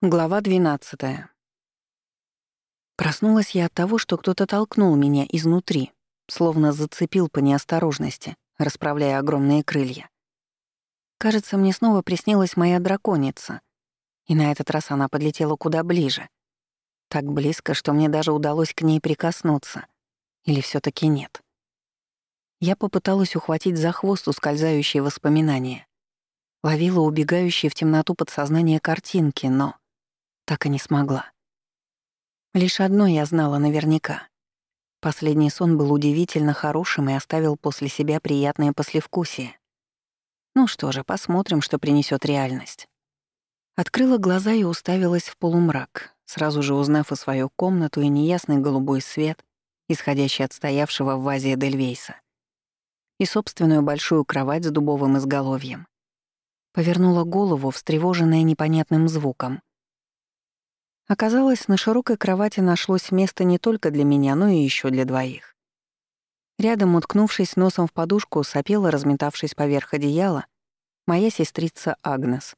Глава 12. Проснулась я от того, что кто-то толкнул меня изнутри, словно зацепил по неосторожности, расправляя огромные крылья. Кажется, мне снова приснилась моя драконица, и на этот раз она подлетела куда ближе. Так близко, что мне даже удалось к ней прикоснуться. Или все таки нет? Я попыталась ухватить за хвост ускользающие воспоминания. Ловила убегающие в темноту подсознания картинки, но так и не смогла. Лишь одно я знала наверняка. Последний сон был удивительно хорошим и оставил после себя приятное послевкусие. Ну что же, посмотрим, что принесет реальность. Открыла глаза и уставилась в полумрак, сразу же узнав и свою комнату, и неясный голубой свет, исходящий от стоявшего в вазе Эдельвейса, и собственную большую кровать с дубовым изголовьем. Повернула голову, встревоженная непонятным звуком. Оказалось, на широкой кровати нашлось место не только для меня, но и еще для двоих. Рядом, уткнувшись носом в подушку, сопела, разметавшись поверх одеяла, моя сестрица Агнес.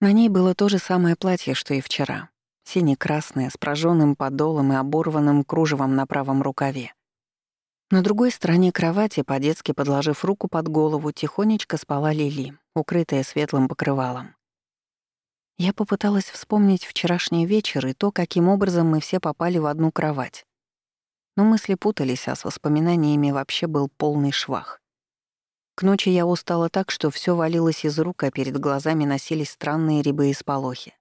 На ней было то же самое платье, что и вчера. Сине-красное, с прожженным подолом и оборванным кружевом на правом рукаве. На другой стороне кровати, по-детски подложив руку под голову, тихонечко спала Лили, укрытая светлым покрывалом. Я попыталась вспомнить вчерашний вечер и то, каким образом мы все попали в одну кровать. Но мысли путались, а с воспоминаниями вообще был полный швах. К ночи я устала так, что все валилось из рук, а перед глазами носились странные рябы и сполохи.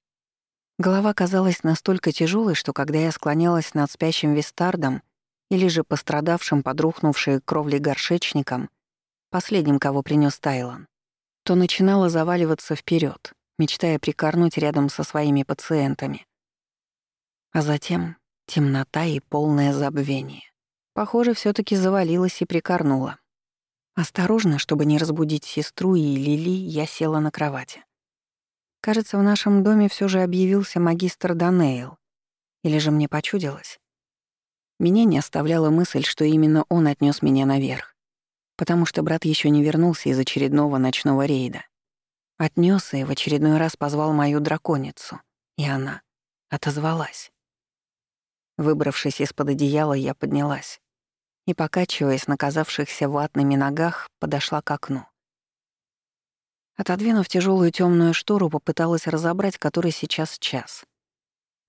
Голова казалась настолько тяжелой, что когда я склонялась над спящим вистардом или же пострадавшим под рухнувшей кровлей горшечником, последним, кого принес Тайлан, то начинала заваливаться вперед, мечтая прикорнуть рядом со своими пациентами. А затем темнота и полное забвение. Похоже, все таки завалилась и прикорнула. Осторожно, чтобы не разбудить сестру и Лили, я села на кровати. Кажется, в нашем доме все же объявился магистр Данейл. Или же мне почудилось? Меня не оставляла мысль, что именно он отнес меня наверх, потому что брат еще не вернулся из очередного ночного рейда. Отнёс и в очередной раз позвал мою драконицу, и она отозвалась. Выбравшись из-под одеяла, я поднялась и, покачиваясь на казавшихся ватными ногах, подошла к окну. Отодвинув тяжелую темную штору, попыталась разобрать, который сейчас час.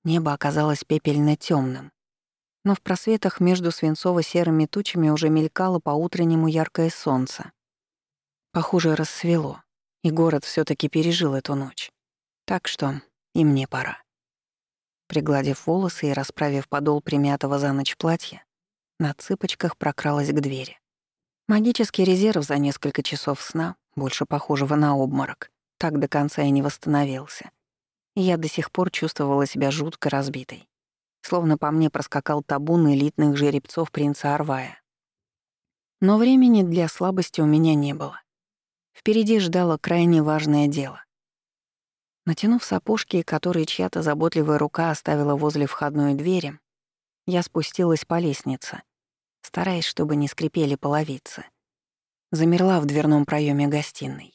Небо оказалось пепельно темным, но в просветах между свинцово-серыми тучами уже мелькало по-утреннему яркое солнце. Похоже, рассвело. И город все таки пережил эту ночь. Так что и мне пора. Пригладив волосы и расправив подол примятого за ночь платья, на цыпочках прокралась к двери. Магический резерв за несколько часов сна, больше похожего на обморок, так до конца и не восстановился. И я до сих пор чувствовала себя жутко разбитой. Словно по мне проскакал табун элитных жеребцов принца Арвая. Но времени для слабости у меня не было. Впереди ждало крайне важное дело. Натянув сапожки, которые чья-то заботливая рука оставила возле входной двери, я спустилась по лестнице, стараясь, чтобы не скрипели половицы. Замерла в дверном проеме гостиной.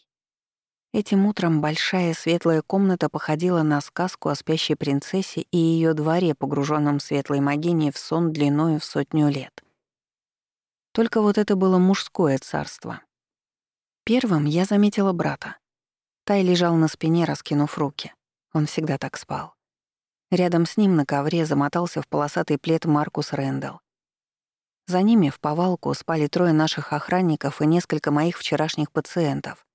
Этим утром большая светлая комната походила на сказку о спящей принцессе и ее дворе, погруженном светлой магине в сон длиною в сотню лет. Только вот это было мужское царство, Первым я заметила брата. Тай лежал на спине, раскинув руки. Он всегда так спал. Рядом с ним на ковре замотался в полосатый плед Маркус Рэндалл. За ними в повалку спали трое наших охранников и несколько моих вчерашних пациентов.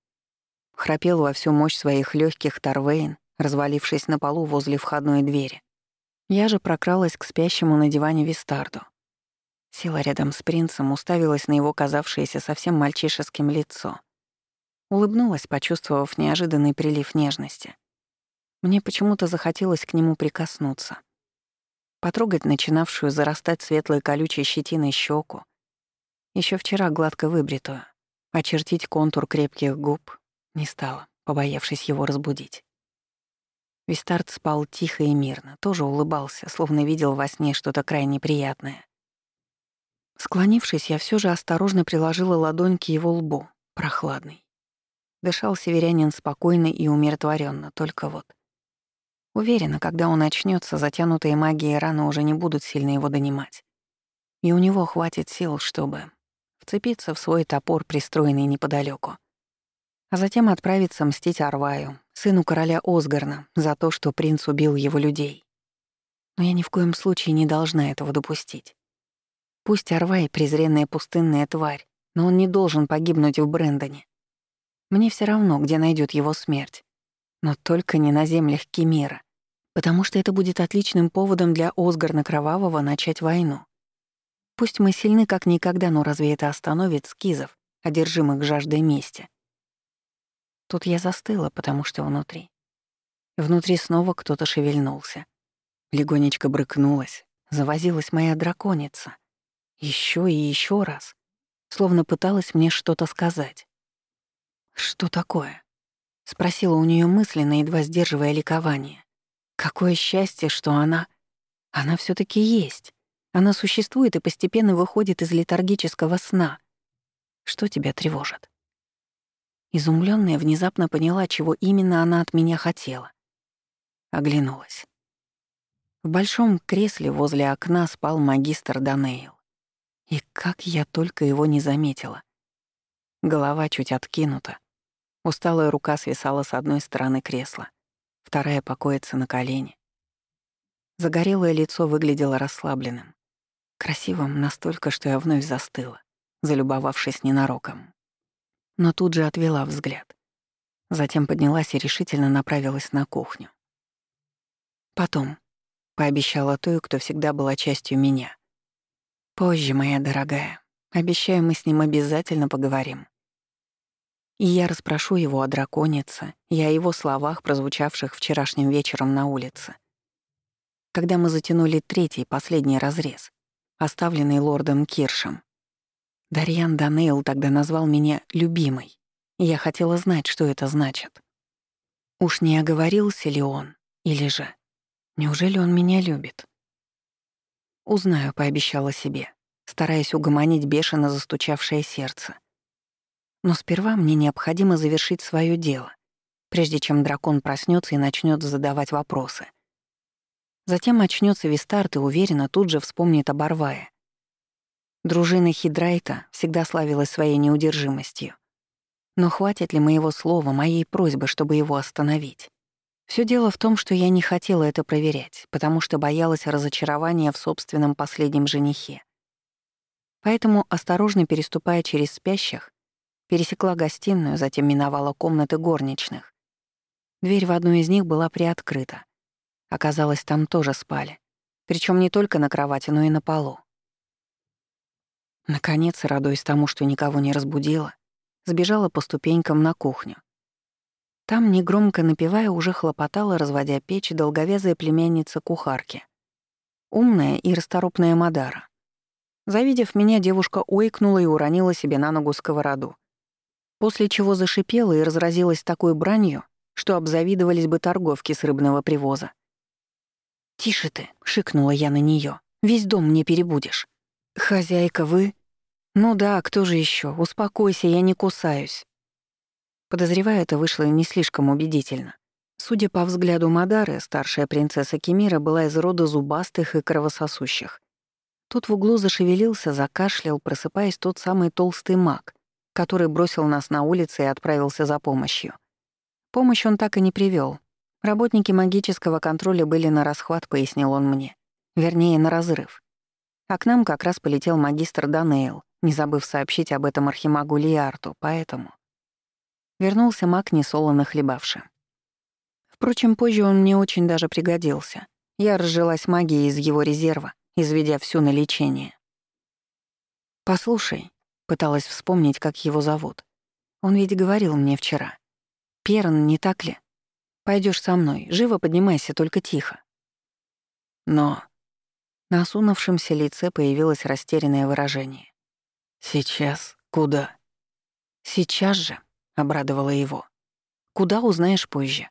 Храпел во всю мощь своих легких Тарвейн, развалившись на полу возле входной двери. Я же прокралась к спящему на диване Вистарду. Села рядом с принцем, уставилась на его казавшееся совсем мальчишеским лицо. Улыбнулась, почувствовав неожиданный прилив нежности. Мне почему-то захотелось к нему прикоснуться. Потрогать начинавшую зарастать светлой колючей щетиной щеку. Еще вчера гладко выбритую. Очертить контур крепких губ не стала, побоявшись его разбудить. Вистарт спал тихо и мирно, тоже улыбался, словно видел во сне что-то крайне приятное. Склонившись, я все же осторожно приложила ладонь к его лбу, прохладный. Дышал северянин спокойно и умиротворенно, только вот. Уверена, когда он очнется, затянутые магией раны уже не будут сильно его донимать. И у него хватит сил, чтобы вцепиться в свой топор, пристроенный неподалеку, а затем отправиться мстить Арваю, сыну короля Осгарна, за то, что принц убил его людей. Но я ни в коем случае не должна этого допустить. Пусть Арвай — презренная пустынная тварь, но он не должен погибнуть в Брэндоне. Мне все равно, где найдет его смерть. Но только не на землях Кемира, потому что это будет отличным поводом для Осгарна Кровавого начать войну. Пусть мы сильны как никогда, но разве это остановит скизов, одержимых жаждой мести? Тут я застыла, потому что внутри. Внутри снова кто-то шевельнулся. Легонечко брыкнулась, завозилась моя драконица. Еще и еще раз. Словно пыталась мне что-то сказать. «Что такое?» — спросила у нее мысленно, едва сдерживая ликование. «Какое счастье, что она... Она все таки есть. Она существует и постепенно выходит из летаргического сна. Что тебя тревожит?» Изумленная внезапно поняла, чего именно она от меня хотела. Оглянулась. В большом кресле возле окна спал магистр Данейл. И как я только его не заметила. Голова чуть откинута. Усталая рука свисала с одной стороны кресла, вторая покоится на колене. Загорелое лицо выглядело расслабленным. Красивым настолько, что я вновь застыла, залюбовавшись ненароком но тут же отвела взгляд. Затем поднялась и решительно направилась на кухню. Потом пообещала той, кто всегда была частью меня. Позже, моя дорогая, обещаю, мы с ним обязательно поговорим. И я расспрошу его о драконице и о его словах, прозвучавших вчерашним вечером на улице. Когда мы затянули третий, последний разрез, оставленный лордом Киршем, Дарьян Данейл тогда назвал меня «любимой», и я хотела знать, что это значит. Уж не оговорился ли он, или же... Неужели он меня любит? Узнаю, пообещала себе, стараясь угомонить бешено застучавшее сердце. Но сперва мне необходимо завершить свое дело, прежде чем дракон проснется и начнет задавать вопросы. Затем очнется Вистарт и уверенно тут же вспомнит об Арвае, Дружина Хидрайта всегда славилась своей неудержимостью. Но хватит ли моего слова, моей просьбы, чтобы его остановить? Все дело в том, что я не хотела это проверять, потому что боялась разочарования в собственном последнем женихе. Поэтому, осторожно переступая через спящих, пересекла гостиную, затем миновала комнаты горничных. Дверь в одну из них была приоткрыта. Оказалось, там тоже спали. причем не только на кровати, но и на полу. Наконец, радуясь тому, что никого не разбудила, сбежала по ступенькам на кухню. Там, негромко напевая, уже хлопотала, разводя печь, долговязая племянница кухарки. Умная и расторопная Мадара. Завидев меня, девушка ойкнула и уронила себе на ногу сковороду. После чего зашипела и разразилась такой бранью, что обзавидовались бы торговки с рыбного привоза. «Тише ты», — шикнула я на нее. «Весь дом мне перебудешь». «Хозяйка, вы...» «Ну да, кто же еще? Успокойся, я не кусаюсь». Подозреваю, это вышло не слишком убедительно. Судя по взгляду Мадары, старшая принцесса Кемира была из рода зубастых и кровососущих. Тут в углу зашевелился, закашлял, просыпаясь тот самый толстый маг, который бросил нас на улице и отправился за помощью. Помощь он так и не привел. Работники магического контроля были на расхват, пояснил он мне. Вернее, на разрыв. А к нам как раз полетел магистр Данейл, не забыв сообщить об этом архимагу Лиарту, поэтому... Вернулся маг, несолоно хлебавший. Впрочем, позже он мне очень даже пригодился. Я разжилась магией из его резерва, изведя всю на лечение. «Послушай», — пыталась вспомнить, как его зовут. Он ведь говорил мне вчера. «Перн, не так ли? Пойдешь со мной, живо поднимайся, только тихо». Но на осунувшемся лице появилось растерянное выражение. «Сейчас? Куда?» «Сейчас же», — обрадовала его. «Куда узнаешь позже?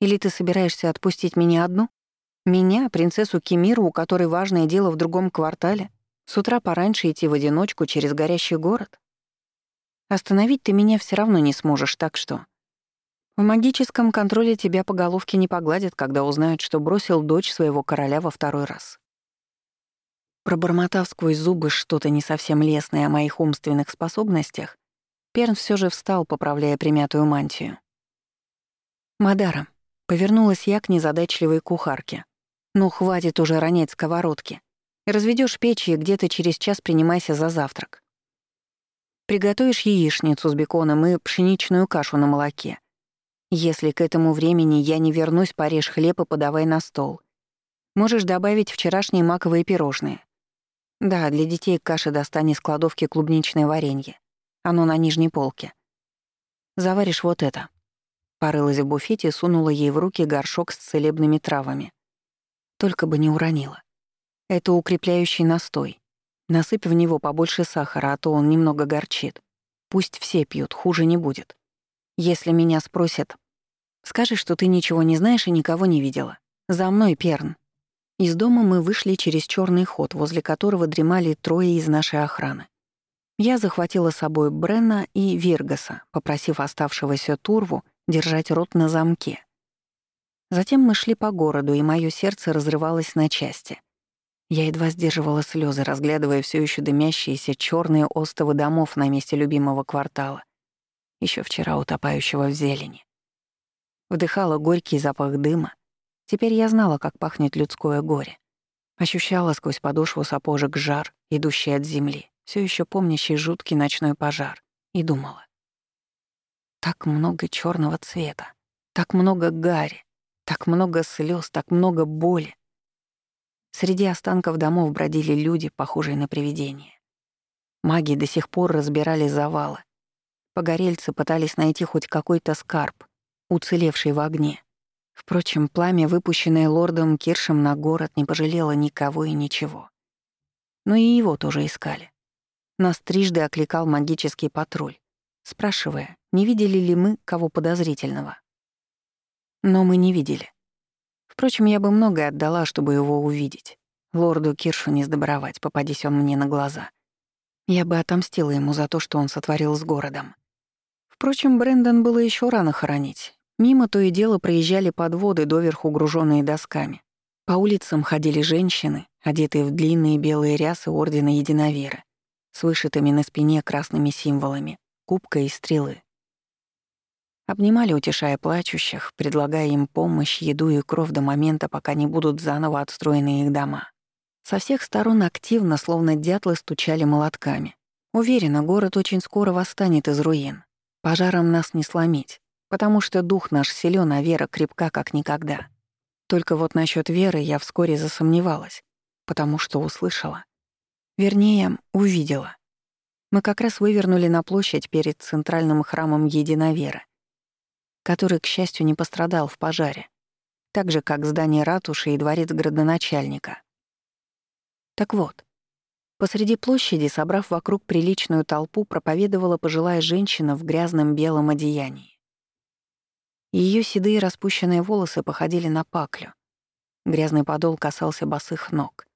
Или ты собираешься отпустить меня одну? Меня, принцессу Кемиру, у которой важное дело в другом квартале? С утра пораньше идти в одиночку через горящий город? Остановить ты меня все равно не сможешь, так что...» В магическом контроле тебя по головке не погладят, когда узнают, что бросил дочь своего короля во второй раз. Пробормотав сквозь зубы что-то не совсем лестное о моих умственных способностях, Перн все же встал, поправляя примятую мантию. «Мадара», — повернулась я к незадачливой кухарке. «Ну, хватит уже ронять сковородки. Разведешь печь и где-то через час принимайся за завтрак. Приготовишь яичницу с беконом и пшеничную кашу на молоке. Если к этому времени я не вернусь, порежь хлеб и подавай на стол. Можешь добавить вчерашние маковые пирожные. Да, для детей каши достань из кладовки клубничное варенье. Оно на нижней полке. Заваришь вот это. Порылась в буфете и сунула ей в руки горшок с целебными травами. Только бы не уронила. Это укрепляющий настой. Насыпь в него побольше сахара, а то он немного горчит. Пусть все пьют, хуже не будет. Если меня спросят, скажи, что ты ничего не знаешь и никого не видела. За мной, Перн. Из дома мы вышли через черный ход, возле которого дремали трое из нашей охраны. Я захватила с собой Бренна и Виргаса, попросив оставшегося Турву держать рот на замке. Затем мы шли по городу, и мое сердце разрывалось на части. Я едва сдерживала слезы, разглядывая все еще дымящиеся черные остовы домов на месте любимого квартала еще вчера утопающего в зелени. Вдыхала горький запах дыма. Теперь я знала, как пахнет людское горе. Ощущала сквозь подошву сапожек жар, идущий от земли, все еще помнящий жуткий ночной пожар, и думала. Так много черного цвета, так много гари, так много слез, так много боли. Среди останков домов бродили люди, похожие на привидения. Маги до сих пор разбирали завалы, Погорельцы пытались найти хоть какой-то скарб, уцелевший в огне. Впрочем, пламя, выпущенное лордом Киршем на город, не пожалело никого и ничего. Но и его тоже искали. Нас трижды окликал магический патруль, спрашивая, не видели ли мы кого подозрительного. Но мы не видели. Впрочем, я бы многое отдала, чтобы его увидеть. Лорду Киршу не сдобровать, попадись он мне на глаза. Я бы отомстила ему за то, что он сотворил с городом. Впрочем, Брэндон было еще рано хоронить. Мимо то и дело проезжали подводы, доверху груженные досками. По улицам ходили женщины, одетые в длинные белые рясы Ордена Единоверы, с вышитыми на спине красными символами, кубка и стрелы. Обнимали, утешая плачущих, предлагая им помощь, еду и кровь до момента, пока не будут заново отстроены их дома. Со всех сторон активно, словно дятлы, стучали молотками. Уверена, город очень скоро восстанет из руин. Пожаром нас не сломить, потому что дух наш силен, а вера крепка, как никогда. Только вот насчет веры я вскоре засомневалась, потому что услышала. Вернее, увидела. Мы как раз вывернули на площадь перед центральным храмом Единоверы, который, к счастью, не пострадал в пожаре, так же, как здание ратуши и дворец градоначальника. Так вот, Посреди площади, собрав вокруг приличную толпу, проповедовала пожилая женщина в грязном белом одеянии. Ее седые распущенные волосы походили на паклю. Грязный подол касался босых ног.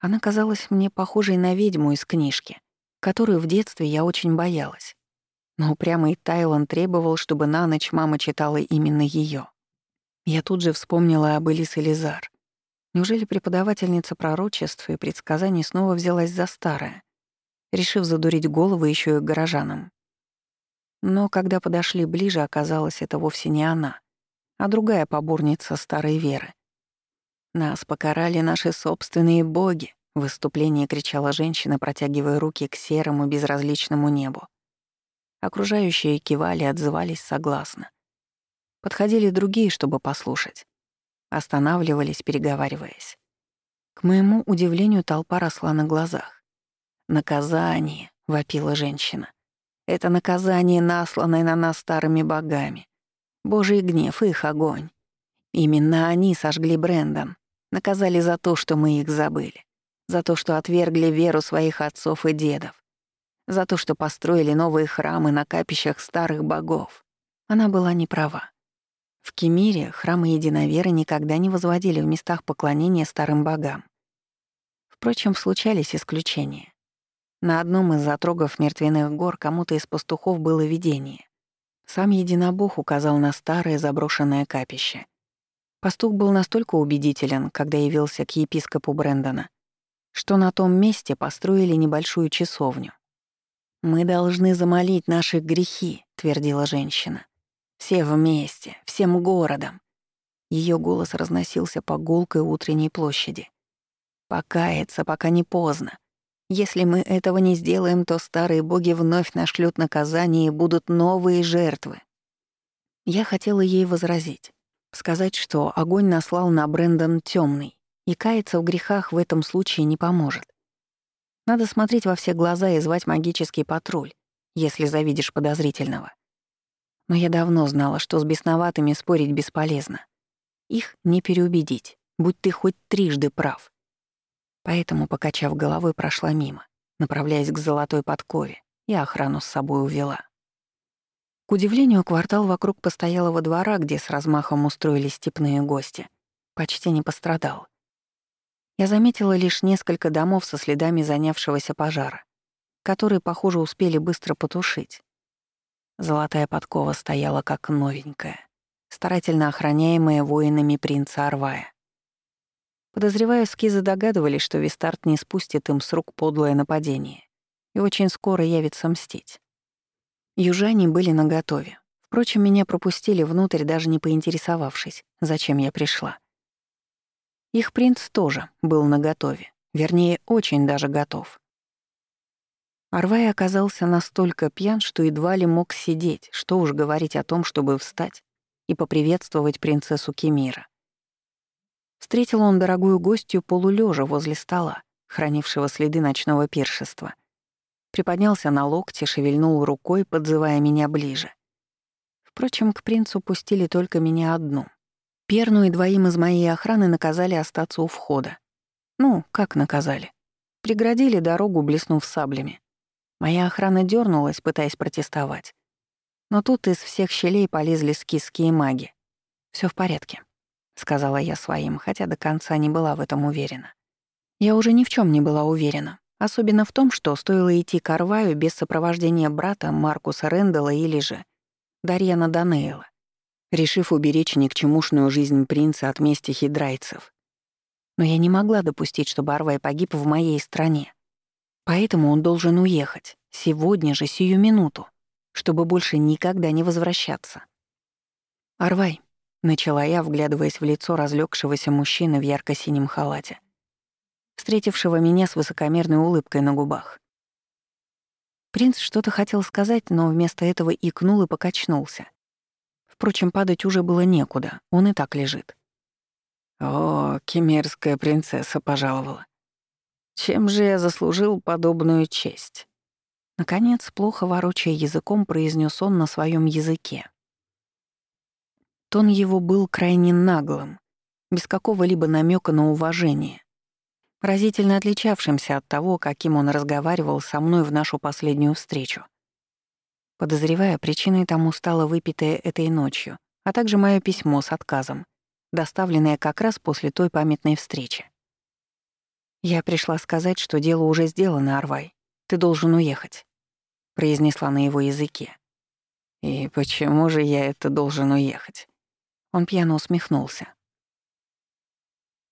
Она казалась мне похожей на ведьму из книжки, которую в детстве я очень боялась. Но упрямый Тайлан требовал, чтобы на ночь мама читала именно ее. Я тут же вспомнила об Элис Элизар. Неужели преподавательница пророчеств и предсказаний снова взялась за старое, решив задурить головы еще и горожанам? Но когда подошли ближе, оказалось, это вовсе не она, а другая поборница старой веры. «Нас покарали наши собственные боги», — в выступлении кричала женщина, протягивая руки к серому безразличному небу. Окружающие кивали, отзывались согласно. Подходили другие, чтобы послушать. Останавливались, переговариваясь. К моему удивлению, толпа росла на глазах. «Наказание», — вопила женщина. «Это наказание, насланное на нас старыми богами. Божий гнев, их огонь. Именно они сожгли Брэндон, наказали за то, что мы их забыли, за то, что отвергли веру своих отцов и дедов, за то, что построили новые храмы на капищах старых богов. Она была не права. В Кемире храмы единоверы никогда не возводили в местах поклонения старым богам. Впрочем, случались исключения. На одном из затрогов мертвенных гор кому-то из пастухов было видение. Сам единобог указал на старое заброшенное капище. Пастух был настолько убедителен, когда явился к епископу Брэндона, что на том месте построили небольшую часовню. «Мы должны замолить наши грехи», — твердила женщина. «Все вместе, всем городом». Ее голос разносился по гулкой утренней площади. «Покаяться, пока не поздно. Если мы этого не сделаем, то старые боги вновь нашлют наказание и будут новые жертвы». Я хотела ей возразить, сказать, что огонь наслал на Брэндон темный, и каяться в грехах в этом случае не поможет. Надо смотреть во все глаза и звать магический патруль, если завидишь подозрительного. Но я давно знала, что с бесноватыми спорить бесполезно. Их не переубедить, будь ты хоть трижды прав. Поэтому, покачав головой, прошла мимо, направляясь к золотой подкове, и охрану с собой увела. К удивлению, квартал вокруг постоялого двора, где с размахом устроились степные гости, почти не пострадал. Я заметила лишь несколько домов со следами занявшегося пожара, которые, похоже, успели быстро потушить. Золотая подкова стояла как новенькая, старательно охраняемая воинами принца Арвая. Подозреваю, скизы догадывались, что Вистарт не спустит им с рук подлое нападение и очень скоро явится мстить. Южане были наготове. Впрочем, меня пропустили внутрь, даже не поинтересовавшись, зачем я пришла. Их принц тоже был наготове, вернее, очень даже готов. Арвай оказался настолько пьян, что едва ли мог сидеть, что уж говорить о том, чтобы встать и поприветствовать принцессу Кемира. Встретил он дорогую гостью полулежа возле стола, хранившего следы ночного пиршества. Приподнялся на локте, шевельнул рукой, подзывая меня ближе. Впрочем, к принцу пустили только меня одну — Перну и двоим из моей охраны наказали остаться у входа. Ну, как наказали? Преградили дорогу, блеснув саблями. Моя охрана дернулась, пытаясь протестовать. Но тут из всех щелей полезли скиские маги. Все в порядке», — сказала я своим, хотя до конца не была в этом уверена. Я уже ни в чем не была уверена, особенно в том, что стоило идти к Арваю без сопровождения брата Маркуса Рэндалла или же Дарьяна Данейла решив уберечь никчемушную жизнь принца от мести хидрайцев. Но я не могла допустить, чтобы Арвай погиб в моей стране. Поэтому он должен уехать, сегодня же, сию минуту, чтобы больше никогда не возвращаться. «Арвай», — начала я, вглядываясь в лицо разлегшегося мужчины в ярко-синем халате, встретившего меня с высокомерной улыбкой на губах. Принц что-то хотел сказать, но вместо этого икнул и покачнулся. Впрочем, падать уже было некуда, он и так лежит. О, кемерская принцесса пожаловала. Чем же я заслужил подобную честь? Наконец, плохо ворочая языком, произнес он на своем языке. Тон его был крайне наглым, без какого-либо намека на уважение, разительно отличавшимся от того, каким он разговаривал со мной в нашу последнюю встречу. Подозревая, причиной тому стало выпитое этой ночью, а также мое письмо с отказом, доставленное как раз после той памятной встречи. «Я пришла сказать, что дело уже сделано, Арвай. Ты должен уехать», — произнесла на его языке. «И почему же я это должен уехать?» Он пьяно усмехнулся.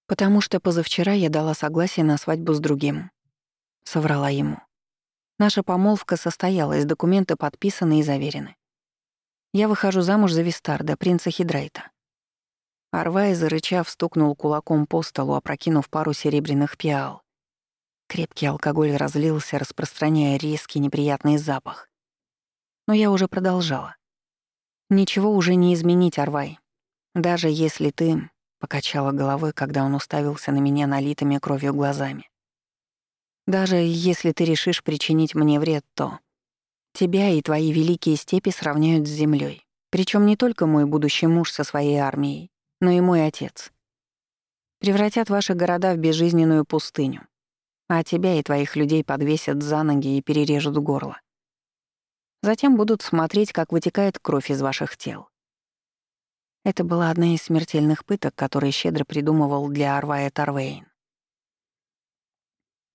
«Потому что позавчера я дала согласие на свадьбу с другим», — соврала ему. Наша помолвка состоялась, документы подписаны и заверены. Я выхожу замуж за Вистарда, принца Хидрайта. Арвай, зарычав, стукнул кулаком по столу, опрокинув пару серебряных пиал. Крепкий алкоголь разлился, распространяя резкий неприятный запах. Но я уже продолжала. «Ничего уже не изменить, Арвай. Даже если ты...» — покачала головой, когда он уставился на меня налитыми кровью глазами. Даже если ты решишь причинить мне вред, то тебя и твои великие степи сравняют с землей. Причем не только мой будущий муж со своей армией, но и мой отец. Превратят ваши города в безжизненную пустыню, а тебя и твоих людей подвесят за ноги и перережут горло. Затем будут смотреть, как вытекает кровь из ваших тел. Это была одна из смертельных пыток, которые щедро придумывал для Арвая Тарвейн.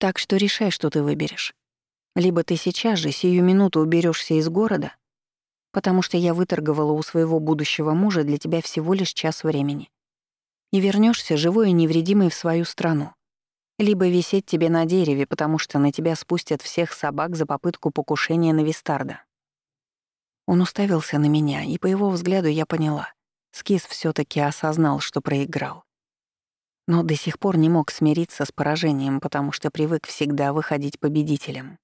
Так что решай, что ты выберешь. Либо ты сейчас же, сию минуту уберешься из города, потому что я выторговала у своего будущего мужа для тебя всего лишь час времени. И вернешься живой и невредимой в свою страну. Либо висеть тебе на дереве, потому что на тебя спустят всех собак за попытку покушения на Вистарда. Он уставился на меня, и по его взгляду я поняла. Скис все таки осознал, что проиграл. Но до сих пор не мог смириться с поражением, потому что привык всегда выходить победителем.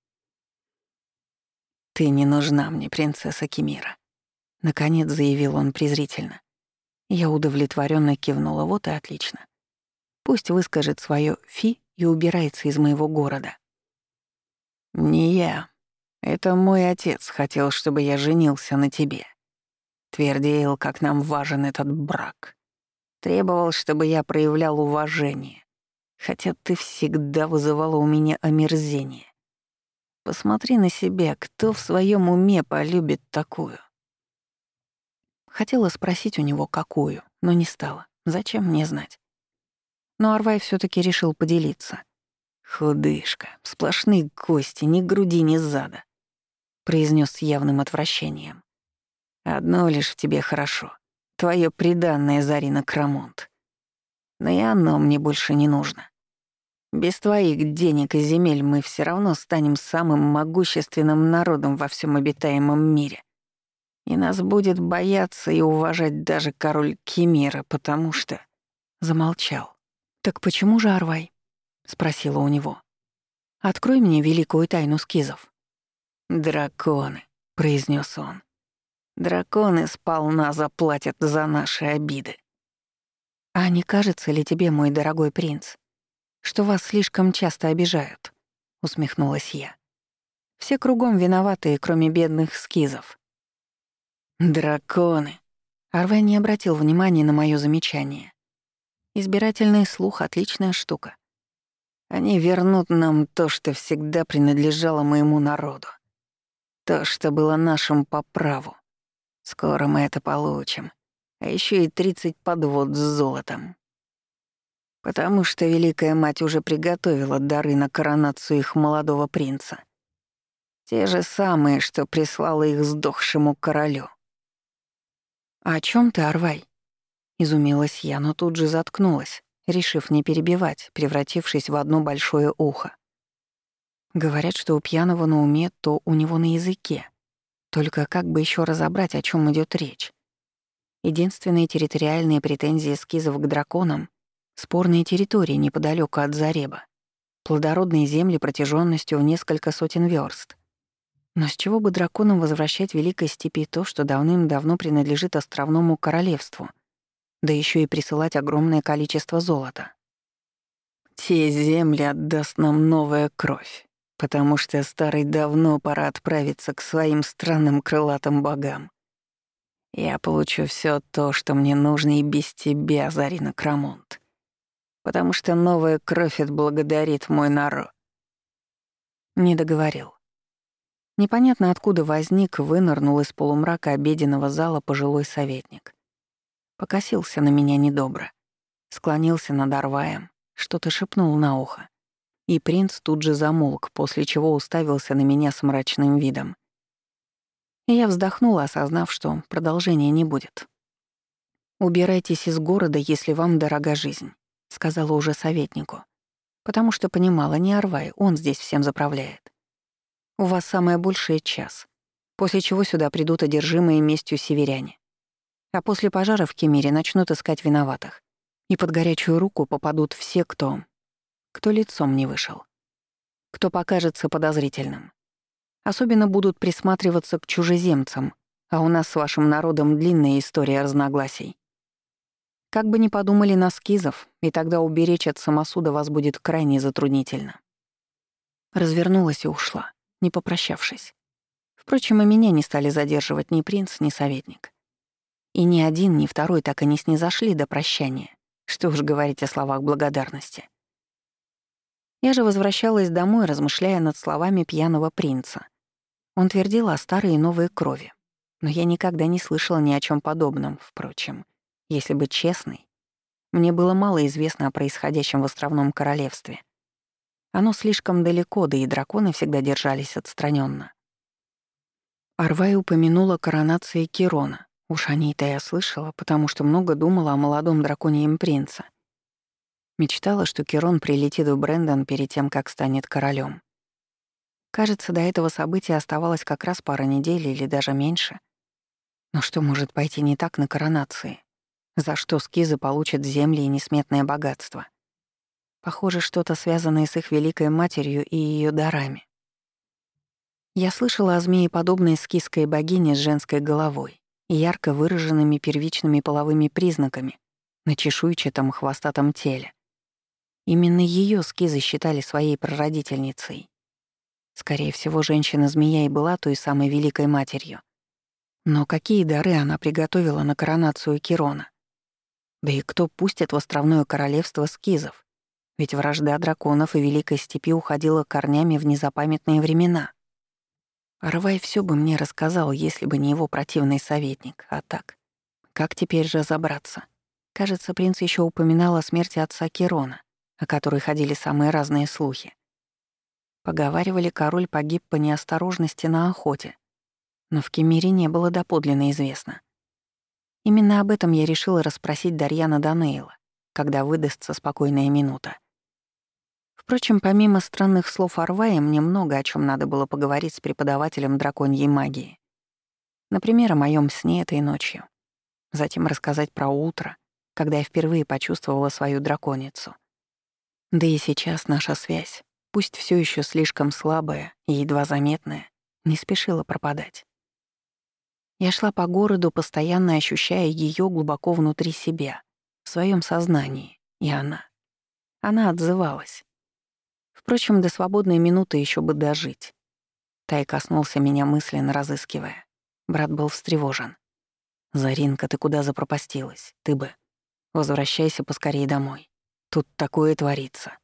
«Ты не нужна мне, принцесса Кемира», — наконец заявил он презрительно. Я удовлетворенно кивнула, вот и отлично. Пусть выскажет свое «фи» и убирается из моего города. «Не я. Это мой отец хотел, чтобы я женился на тебе. Твердил, как нам важен этот брак. Требовал, чтобы я проявлял уважение, хотя ты всегда вызывала у меня омерзение. Посмотри на себя, кто в своем уме полюбит такую. Хотела спросить у него, какую, но не стала. Зачем мне знать? Но Арвай все таки решил поделиться. «Худышка, сплошные кости, ни груди, ни зада», — произнес с явным отвращением. «Одно лишь в тебе хорошо. Твое преданное Зарина Крамонт. Но и оно мне больше не нужно. Без твоих денег и земель мы все равно станем самым могущественным народом во всем обитаемом мире. И нас будет бояться и уважать даже король Кемира, потому что...» Замолчал. «Так почему же Арвай?» — спросила у него. «Открой мне великую тайну скизов». «Драконы», — произнес он. «Драконы сполна заплатят за наши обиды». «А не кажется ли тебе, мой дорогой принц, что вас слишком часто обижают», — усмехнулась я. «Все кругом виноватые, кроме бедных скизов». «Драконы!» Арвей не обратил внимания на мое замечание. Избирательный слух — отличная штука. Они вернут нам то, что всегда принадлежало моему народу. То, что было нашим по праву. Скоро мы это получим. А еще и 30 подвод с золотом потому что Великая Мать уже приготовила дары на коронацию их молодого принца. Те же самые, что прислала их сдохшему королю. «А «О чем ты, Арвай?» — изумилась я, но тут же заткнулась, решив не перебивать, превратившись в одно большое ухо. Говорят, что у пьяного на уме, то у него на языке. Только как бы еще разобрать, о чем идет речь? Единственные территориальные претензии эскизов к драконам Спорные территории неподалеку от Зареба. Плодородные земли протяженностью в несколько сотен верст. Но с чего бы драконам возвращать Великой Степи то, что давным-давно принадлежит островному королевству, да еще и присылать огромное количество золота? Те земли отдаст нам новая кровь, потому что старой давно пора отправиться к своим странным крылатым богам. Я получу все то, что мне нужно и без тебя, Зарина Крамонт потому что новая кровь отблагодарит мой народ. Не договорил. Непонятно откуда возник, вынырнул из полумрака обеденного зала пожилой советник. Покосился на меня недобро. Склонился над Арваем, что-то шепнул на ухо. И принц тут же замолк, после чего уставился на меня с мрачным видом. Я вздохнула, осознав, что продолжения не будет. «Убирайтесь из города, если вам дорога жизнь сказала уже советнику, потому что понимала, не Арвай, он здесь всем заправляет. У вас самое большее час, после чего сюда придут одержимые местью северяне. А после пожара в Кемере начнут искать виноватых. И под горячую руку попадут все, кто... кто лицом не вышел. Кто покажется подозрительным. Особенно будут присматриваться к чужеземцам, а у нас с вашим народом длинная история разногласий. Как бы ни подумали на скизов, и тогда уберечь от самосуда вас будет крайне затруднительно. Развернулась и ушла, не попрощавшись. Впрочем, и меня не стали задерживать ни принц, ни советник. И ни один, ни второй так и не снизошли до прощания. Что уж говорить о словах благодарности. Я же возвращалась домой, размышляя над словами пьяного принца. Он твердил о старой и новой крови. Но я никогда не слышала ни о чем подобном, впрочем. Если быть честной, мне было мало известно о происходящем в островном королевстве. Оно слишком далеко, да и драконы всегда держались отстраненно. Арвай упомянула коронации Кирона. Уж о ней-то я слышала, потому что много думала о молодом драконьем принце. Мечтала, что Кирон прилетит в Брэндон перед тем, как станет королем. Кажется, до этого события оставалось как раз пара недель или даже меньше. Но что может пойти не так на коронации? За что скизы получат земли и несметное богатство? Похоже, что-то связанное с их великой матерью и ее дарами. Я слышала о змееподобной скизской богине с женской головой и ярко выраженными первичными половыми признаками на чешуйчатом хвостатом теле. Именно ее скизы считали своей прародительницей. Скорее всего, женщина-змея и была той самой великой матерью. Но какие дары она приготовила на коронацию Кирона? Да и кто пустит в островное королевство скизов? Ведь вражда драконов и Великой Степи уходила корнями в незапамятные времена. Арвай все бы мне рассказал, если бы не его противный советник. А так, как теперь же забраться? Кажется, принц еще упоминал о смерти отца Кирона, о которой ходили самые разные слухи. Поговаривали, король погиб по неосторожности на охоте, но в Кемере не было доподлинно известно. Именно об этом я решила расспросить Дарьяна Данейла, когда выдастся спокойная минута. Впрочем, помимо странных слов Арвая, мне много о чем надо было поговорить с преподавателем драконьей магии. Например, о моем сне этой ночью. Затем рассказать про утро, когда я впервые почувствовала свою драконицу. Да и сейчас наша связь, пусть все еще слишком слабая и едва заметная, не спешила пропадать. Я шла по городу, постоянно ощущая ее глубоко внутри себя, в своем сознании, и она. Она отзывалась. Впрочем, до свободной минуты еще бы дожить. Тай коснулся меня мысленно, разыскивая. Брат был встревожен. «Заринка, ты куда запропастилась? Ты бы. Возвращайся поскорее домой. Тут такое творится».